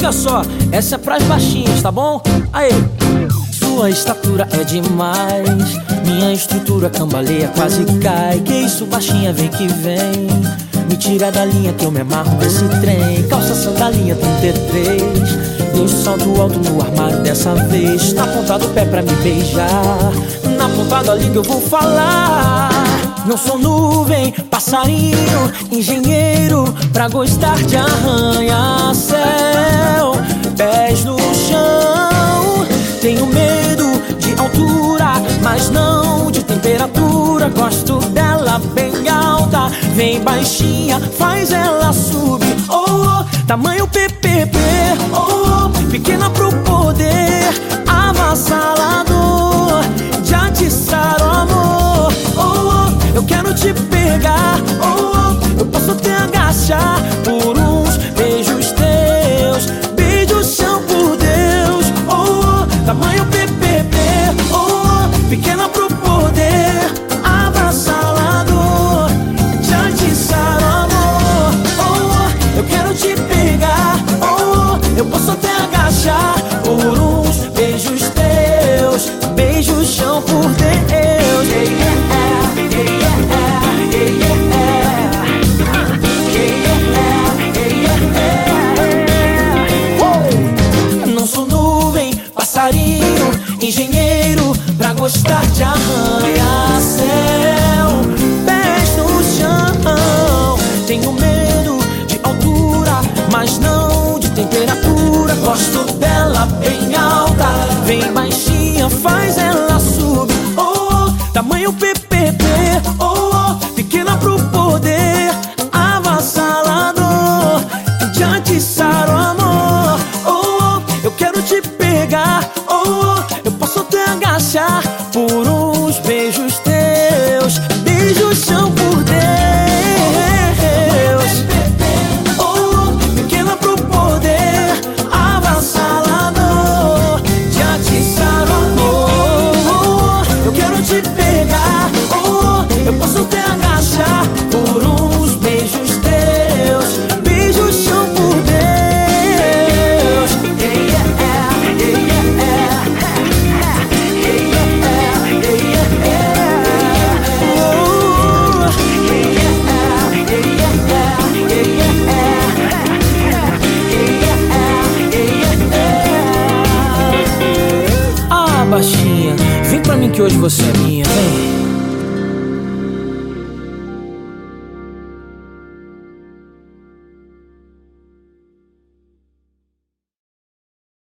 liga só, essa é pras baixinhas, tá bom? Aí. Sua estatura é demais. Minha estrutura cambaleia, quase cai. Que isso, baixinha, vem que vem. Me tira da linha que eu me amarro nesse trem. Calça sandalinha 33. Deixa o salto alto no armário dessa vez. Na ponta do pé pra me beijar. Na ponta da língua eu vou falar. Não sou nuvem, passarinho, engenheiro Pra gostar de arranha-céu. Pés no chão Tenho medo de altura Mas não de temperatura. Gosto dela bem alta Vem baixinha, faz ela subir. Oh, oh tamanho PPP quero te pegar. Oh, oh, eu posso até agachar engenheiro, pra gostar de arranha-céu. Pés no chão, tenho medo de altura, mas não de temperatura. Gosto dela bem alta, vem baixinha, faz ela subir. Oh, tamanho PP tchau hoje você é minha, vem.